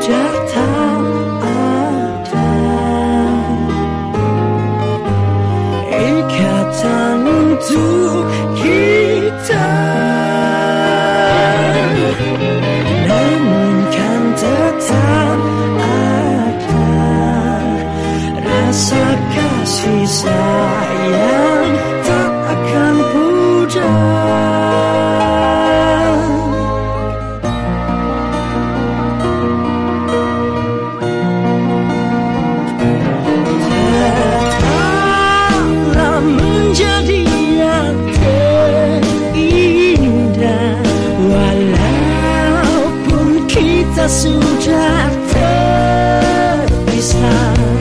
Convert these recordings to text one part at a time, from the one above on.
着他 kita sudah terpisah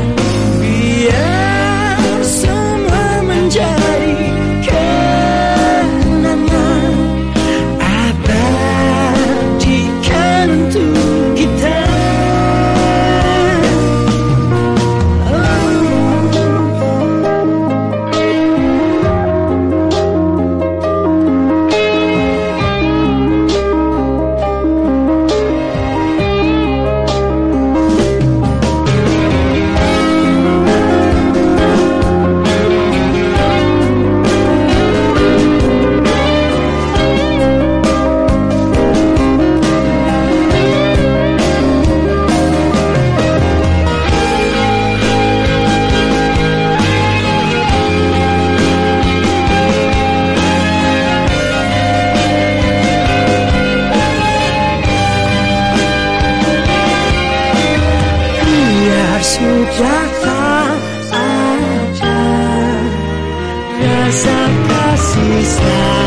esa paz está.